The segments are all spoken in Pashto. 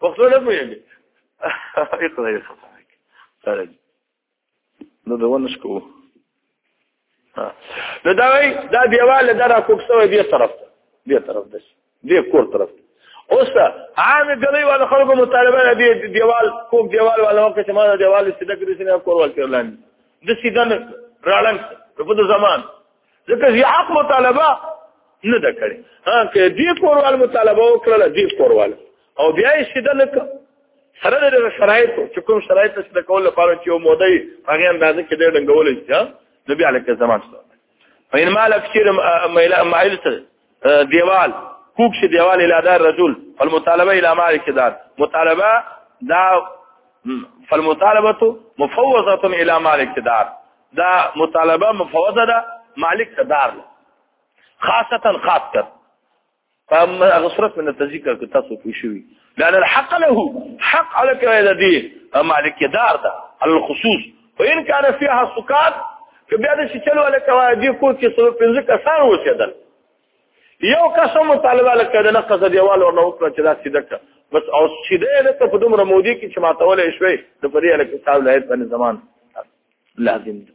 پښتو نه پوهېږي اقرا یې سره نو دا ونه شکو نو دا وای دا دیواله درا کوک سوې دی طرف دی طرف دی دی کور طرف دی اوس عام غلي وال خلکو مطالبه دي دیوال کوم دیوال وال وخت چې ما دیوال سیده کړی سینه کور وال ترلان د سیدن راړنګ په دې زمان ځکه چې حق مطالبه نه ده کړې ها کې دې کوروال مطالبه وکړه دې کوروال او بیا یې شیده لکه سره د شرایطو چې کوم شرایط چې د کول لپاره چې یو موده یې هغه اندازه کې ډېر ډنګول شي نو بیا لکه زمان شته فإن مالك شير ميل ميل دیوال کوک شي دیوال اله دار رجل فالمطالبه اله مالک دار مطالبه دا فالمطالبه مفوضه اله مالک دار دا مطالبه مفوضه ده مالک دار خاصه خاص کر فهم غصرت من التذكر كتاسو في شوي لأن الحق له حق على كده دي مالك دار ده على الخصوص وین کان فيها سکات که بیا د شچل ولا کواجی کو کې سو پنځه کسان وشدل یو کس مطالبه لکه د نقص دیوال او نو کړ چې دا سیده کړ بس او سیده نه ته په دومره مودي کې چې ماتولې شوي د پرې لکه صاحب لایت باندې زمان لازم دی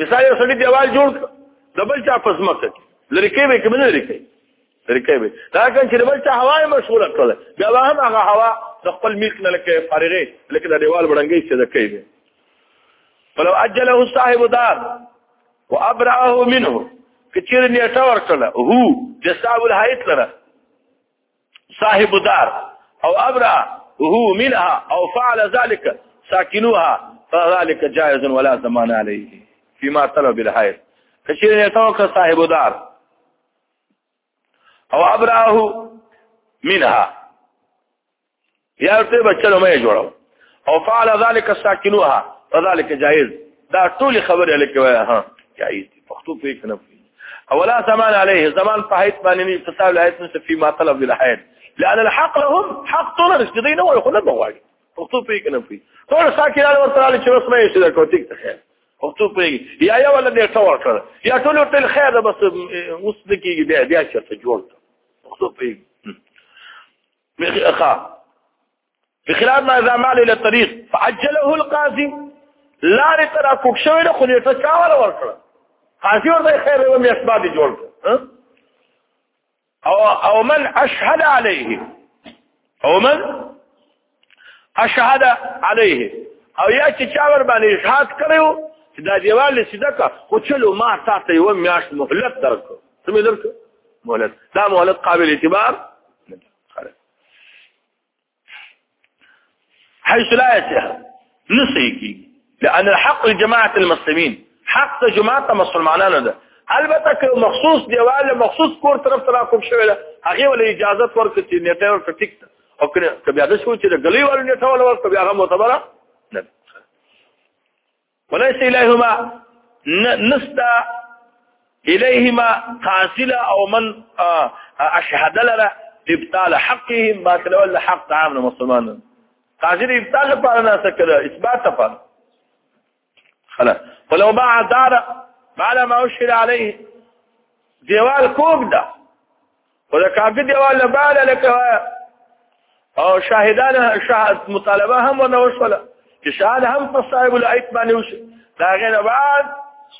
مثال یو سړي دیوال جوړ د بل چا پس مکه لري کې به کوم نه لري کې لري کې به دا کله چې بل چا هوا مشغوله کړل بیا هم هغه هوا د خپل ملک نه لکه فارغه لکه د دیوال بړنګي چې د کې به فلو اجله صاحب دار وابرعه منه کچیر نیټه ورکړه هو جساب الحیت لره صاحب دار او ابرع هو منها او فعل ذلك ساكنوها فذلك جائز ولا زمان عليه فيما طلب بالحيث کچیر نیټه ورکړه صاحب دار او ابرعه منها یا ورته بچلو مې جوړو او فعل ذلك ساكنوها فذلك جائز دا ټول خبره لکه وای ها جائز دي پښتو په کنه اولا زمان عليه زمان په حیث باندې نه فساد الحیث نو په ما طلب للحیث لان الحق لهم حق طول رشدين هو يخلنا بغواړي پښتو په کنه په ټول ساکرال ورته علي چې اوس مې شي دا کوتیک ته خیر پښتو په یا یا ولا دې ټول کړ یا ټول ورته خیر بس اوس دکې بیا بیا چې ته جوړ پښتو په مخي اخا بخلاف ما اذا مال الى الطريق فعجله القاضي لا ترى کوک شوی له خو نیټه چا ولا ورکړه قاضي ورته خیر یو میاش باندې جوړ او او من اشهد عليه او من اشهد عليه او یا چې چا ور باندې شهادت کړو چې دا دیوال سیده کا خو چلو ما تاسو یو میاش مهلت درکو سمې درکو مهلت دا مهلت قابل اعتبار حيث لا يتيح نسيكي لأن الحق لجماعة المسلمين حق جماعة مسلمانانو ده البته که مخصوص دیواله مخصوص کور طرف ته راکوب شوی ده هغه ول اجازه ورکړي چې نیټه ورته ټیک ده او که بیا د شو چې د غلی ول نیټه ول ورته بیا هغه معتبره نه وليس اليهما نستا اليهما قاصله او من اشهد لنا ابطال حقهم ما كلا ولا حق عام المسلمان قاصله ابطال لپاره نه سکله اثبات لپاره خلاص ولو باع دار على ما اشهد عليه دیوال کوک ده او د کاګ دیوال نه بالا لکه او شاهدان شاهد مطالبه هم ونه وشوله چې شاهد هم په صاحب العید باندې وشي دا غیر بعد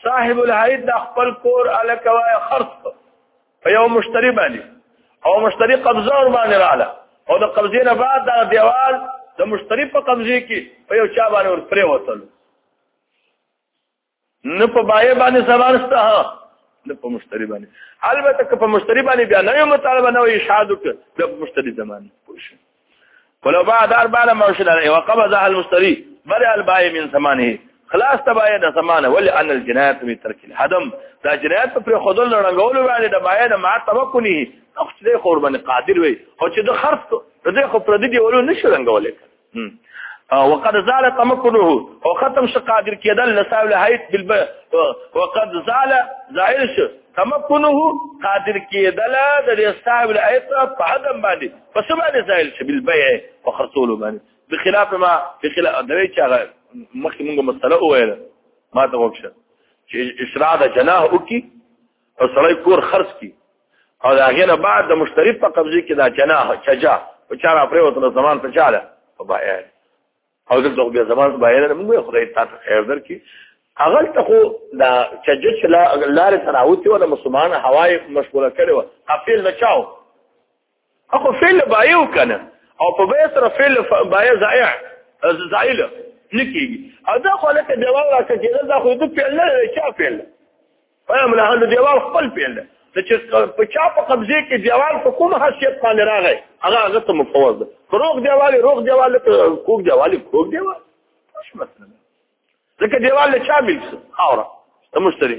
صاحب العید د خپل کور الکه وای خرڅ په یو مشتری باندې او مشتری قبضه ور باندې رااله او د قبضې نه بعد دا دیوال د مشتری په قبضه کې په یو چا باندې ور پرې وتل نه په بایع باندې سوال شته نه په مشتری باندې البته که په مشتری باندې بیا نه یو مطالبه نه وي شهادت د مشتری زمانه پوښي ولو بعد اربع لما وشد عليه وقبض المشتري برئ البائع من ثمانه خلاص تبايع د ثمانه ول ان الجنايه من ترك الهدم دا جنایت پر خودل لړنګول باندې د بایع د ما توکلی او چې قربان قادر وي او چې د خرڅ د خو پر دې ورو نشو رنګولې وقد زال تمكنه او ختم شو قادر کېدل لساو له هیت بالب وقد زال ظاهر شو تمكنه قادر کېدل د لساو له هیت په عدم باندې په سبا د زائل شو بالبيع او خرصول باندې بخلاف ما بخلاف د وی چا مخکې موږ مسله وویل ما ته وښه چې اسراء د جناح او کی او سړی کور خرڅ کی او دا غینه بعد د مشتری په قبضه کې دا چنا چجا په چار افرې وته نو زمان ته چاله او بایان او دلته بیا زمان ته بایان موږ خدای تاسو خیر درکې اغل ته خو دا چجا چې لار تراوتی ولا مسلمان هواي مشغوله کړو خپل نه چاو اخو فعل بایو کنه او په بیا سره فعل بایو زایع زایل نکیږي او دا خو لکه جواب راکړي چې دا خو د فعل نه دی چا فعل فهم له هغه جواب خپل فعل دی چې په چا په قبضه کې جواب په کوم حیثیت باندې راغی هغه هغه ته مفوض ده روغ دیوال روغ دیوال کوک دیوال کوک دیوال مش مثلا ځکه دیوال چا ملک اوره ته مشتري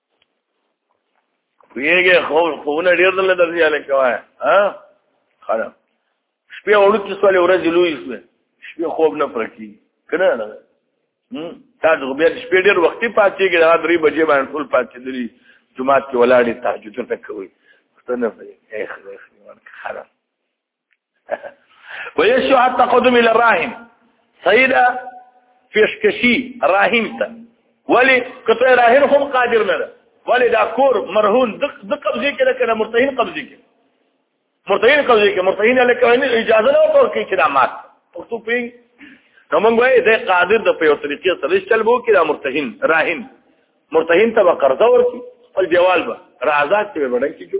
ویګه خو خونه ډیر دل درځي الک وای ها خراب شپه وړو چې سوال ورځ لوي شوه شپه خوب نه پرکی کنه نه تا د بیا شپې ډیر وختي پاتېږي دا درې بجې باندې ټول پاتې دي جمعه کې ولاړې تهجد ته کوي ستنه په اخر اخر ورکه خراب ويشو حتى قدم الى الراهم سيدا پیشکشی راهم ته ولی قطع راهن هم قادر نه ده ولی دا کور مرهون د قبضه کې ده کنه مرتهین قبضه کې مرتهین قبضه کې مرتهین له کوي اجازه نه ورکړي کې چې دا مات پښتو پین نو موږ وایي دا قادر د په یو طریقې سره چل وو کې دا مرتهین راهن مرتهین ته قرضه ورکړي خپل دیوال به راځات کې وړاندې کیږي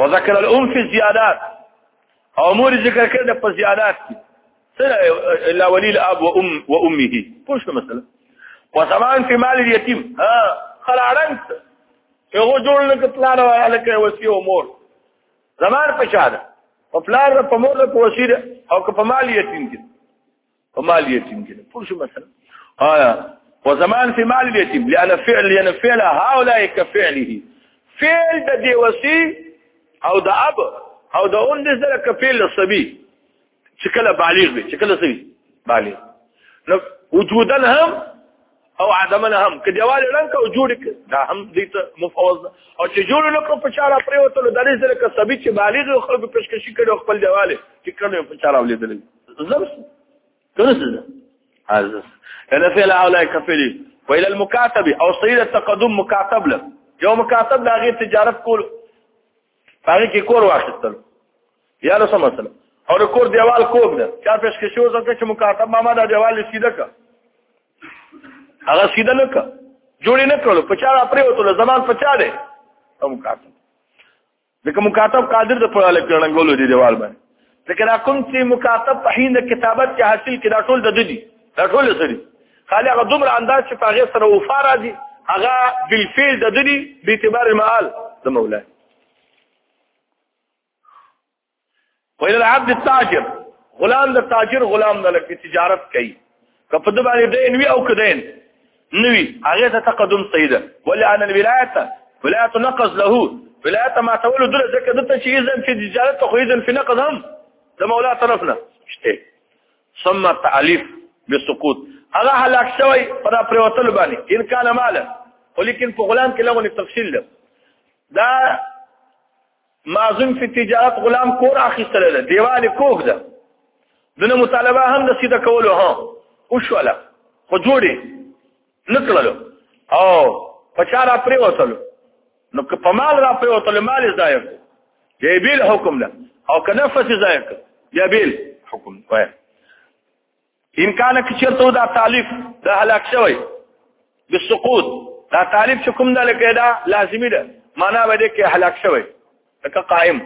وذكر الام في الزيادات او مور ذکر کړه په زیادات کې سره الا ولي الاب وام وامه پوښ مثلا وسمان في مال اليتيم ها خلاړنت هغه جوړ نه کتلانه الکه وسی او مور زمان په شاده په پلار په مور په وسیره او په مال یتیم کې په مال یتیم کې پوه شو مثلا آیا وزمان في مال اليتيم لأن فعل لأن فعل هؤلاء كفعله فعل د دی وسی او د اب او د اون د سره کفعل صبي چې کله بالغ وي چې کله صبي بالغ نو وجودا هم او عدم نه هم که دیوال رنګ او جوړ دا هم دې ته مفوض او چې جوړ نو کو په چاره پرې وته نو درې سره که سبي چې بالغ او خلکو پیشکشي کړي خپل دیوال چې کله په چاره ولیدل زم کنه از انا فعل اولای کفلی ویل المكاتب او سید التقدم مكاتب له یو مكاتب دا غیر تجارت کول هغه کې کور واخیستل یا له سم مثلا او د کور دیوال کوب ده چا پېښ کې شو ځکه چې مکاتب ماما دا دیوال سیده کا هغه سیده نه کا جوړې نه کړو په چا پرې وته زمان په چا ده او مکاتب ځکه مکاتب قادر د پړاله کړنګولو دی دیوال باندې ځکه دا کوم چې مکاتب په هیند کتابت کې حاصل کې دا ټول د ددي دا ټول سړي خالي هغه دومره انداز چې په هغه سره وفا راځي هغه بالفعل د ددي به اعتبار المعال د مولا ویل العبد التاجر غلام د تاجر غلام نه لکه تجارت کوي که په د باندې دین وي او که دین نوي هغه ته تقدم سیده ولی ان الولایت ولایت نقض له ولایت ما تولو دله ځکه دته چې اذن فی تجارت خو اذن فی نقض هم د مولا طرفنا شته ثم تعلیف بالسقوط هغه هلاک شوی پر پروتل باندې ان کان مال ولیکن په غلام کې لغونی تفصیل ده دا مازن فی تجارت غلام کور اخیستل ده دیوال کوه ده دنه مطالبه هم د سیده کولو ها او شولا خو جوړي نکړلو او په چار اپری وصلو نو که په مال را پری وصلو مال ضایع دی بیل حکم ده او که نفس ضایع دی بیل حکم وای امکان کې چرته دا تالیف د هلاک شوی بالسقوط دا تالیف چې کوم د لکه دا لازمی ده معنا به دې کې هلاک شوی لکه قائم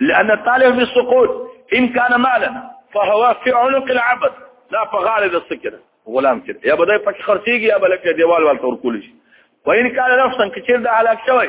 لأن التالیف بالسقوط ان كان مالا فهو في عنق العبد لا فغال د سکره غلام کړ یا بدای پک خرڅیږي یا بلکې دیوال وال تور کول شي وین کال نفسن کې چیر د هلاک شوی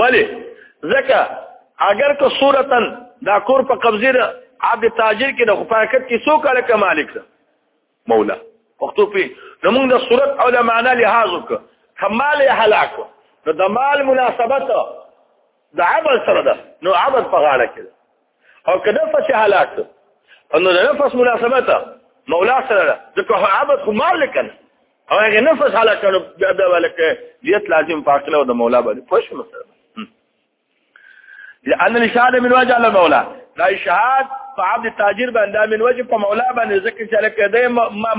ولی ځکه اگر که صورتن دا کور په قبضه ده عبد تاجر کې د خپاکت کې څو کاله کې مالک ده مولا وختو په نمونږ د صورت او د معنا لحاظ وک کمال هلاک نو د مال مناسبت د عبد سره ده نو عبد په غاړه کې او کله فش هلاک نو د نفس مناسبت مولا سره ده ځکه عبد خو مالک نه او هغه نفس حالا کړو بیا بیا ولکه لیت لازم فاصله د مولا باندې پوښ مسله لأن الشهاد من وجه على المولى لا شهاد فعبد التاجر باندې من وجه په مولا باندې ذکر چې لکه د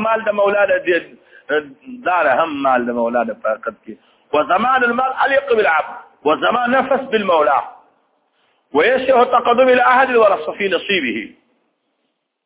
مال د مولا د دار هم مال د مولا د فقط کې وزمان المال عليق بالعبد وزمان نفس بالمولى ويشهد تقدم الى احد الورثه في نصيبه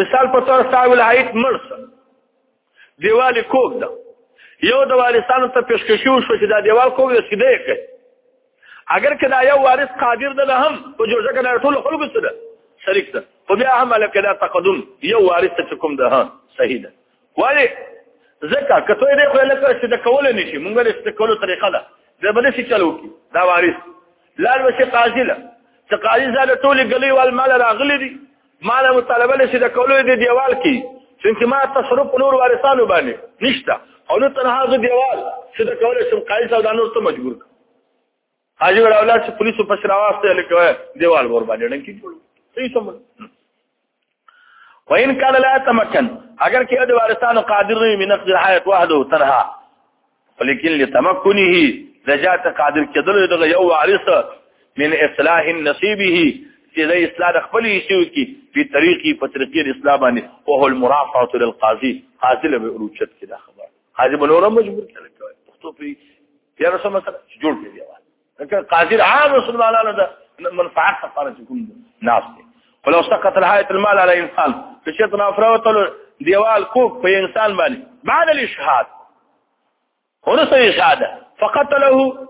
مثال په تور صاحب الهیت مرس دیوال کوک ده یو د وارثانو ته پیشکشو شو چې دا دیوال کوک دی سیده کوي اگر کدا یو وارث قادر ده هم په جوړه کې ټول خلق سره شریک ده خو بیا هم لکه دا تقدم یو وارث ته کوم ده ها صحیح ده ولی ځکه کته دې خو لکه چې د کول نه شي مونږ له استکولو طریقه ده دا بده شي چلو کی دا وارث لال وشي قاضي له چې قاضي زاده ټول غلي وال مال راغلي دي ما له مطالبه لسی د کولو دی دیوال کی چې ما تصرف نور وارثانو باندې نشته او نو تنها د دیوال چې د کولو سم قایل سو دا نور ته مجبور حاجی ولا اولاد چې پولیسو په شراواسته لکه دیوال ور باندې ډنکی جوړ صحیح سم وان کان لا تمکن اگر کې د وارثانو قادر نه من نقد الحیات وحده تنها ولیکن لتمکنه لجات قادر کدل دغه یو وارث من اصلاح نصیبه چې د اصلاح خپل شیو کې په طریقې په طریقې اسلام باندې او هو المرافعه للقاضي قاضي له اوچت کې دا خبر قاضي بلوره مجبور کړی پښتو په یاره سم مثلا جوړ کړی لکه قاضي عام مسلمانانو د منفعت لپاره چې کوم ناس دي ولو سقط الهایت المال على انسان چې شیطان افراوتل دیوال کوک په انسان باندې بعد الاشهاد ورسره اشهاده فقتله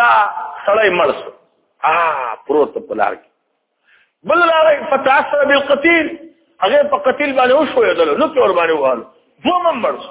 دا سړی مرس اه پروت په لار کې بل لار فتاثر بالقتيل هغه په قتيل باندې وشو یدل نو په ور باندې وهل دوه مرس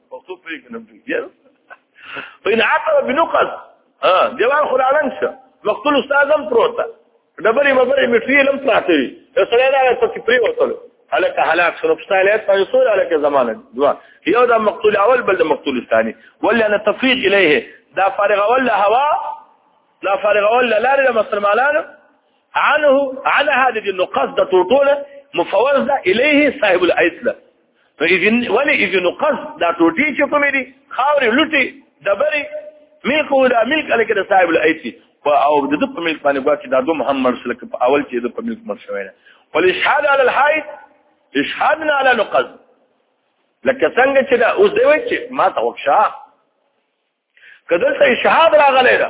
پښتو پرېږدي نه پرېږدي په عقل بنقص ها دیوال خو راړنګ شه مقتول استاد هم پروت ده ډبرې مبرې میټریل هم پراته وي یو سړی راغی پکې پرېوتلو هلکه هلاک شو پښتالیات په څو هلکه زمانه دوا یو دا مقتول اول بل د مقتول ثاني ولا انا تفريج الیه دا فارغ ولا هوا لا فارغ ولا لا لا مسلمانانو عنه على هذه النقص ده طوله مفوضه الیه صاحب الاسلام نو اذن ولی اذن قص دا ټوټي چې کومې دي خاورې لټي دبري ملک ولا ملک عليك د صاحب الايتي او د دې په ملک باندې ګواکې دا دوه محمد سره په اول کې د په ملک مر شوی نه ولشهاد على الحائط اشهادنا على نقص لکه څنګه چې دا اوس دی چې ما ته وښه کله چې شهاد راغلی دا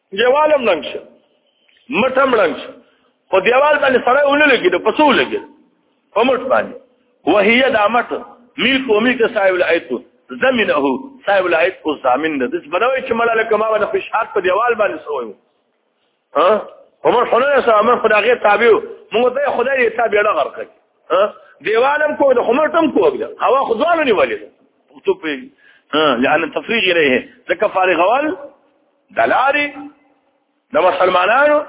دیوالم لنګ شه مټم لنګ شه خو دیوال باندې سره ونه لګي د پسو لګي په مټ باندې وهي د مټ ملک او ملک صاحب الایتو زمینه صاحب الایت او زامن د دې بنوي چې ملاله کما باندې فشار په دیوال باندې سوې ها عمر خدای سره عمر خدای غیر تابع موږ ته خدای دې تابع نه غرق ها دیوالم کو د خمر تم کو بیا هوا خدوانو نیولې ته په لأن التفريغ إليه ذكر فارغ وال دلاري د مسلمانانو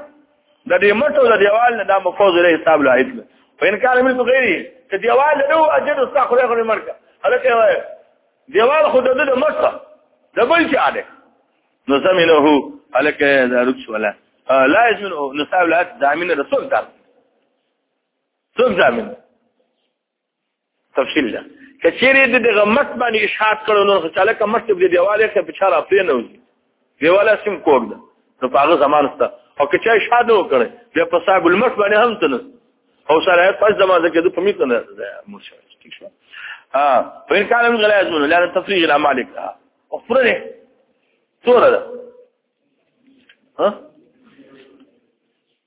د دې مټو د دیوال نه د مفوز له حساب لا هیڅ په انکار مې تو غیري ته دیوال له او اجر او څخه خو نه مرګه هلکه وای دیوال خو د دې مټه د بل څه اله نو زمينه هلکه دا رکش ولا لا يزمن نصاب لا دامن رسول دار څوک زمين تفصیل ده کچېری د دغه مت باندې اشاعت کړو نو خچاله کوم مت دې دیواله ته په چاره پرې نه وځي دیواله سم کوګ ده نو په هغه زمانه سره او کچا اشاعت نه وکړي بیا په صاحب المت باندې هم تنه او سره پس زمانه کې د پمیت نه مرشه ٹھیک شو ها په ان کان من غلا يزمن لا تفريغ الى مالك افرنه څوره ده ها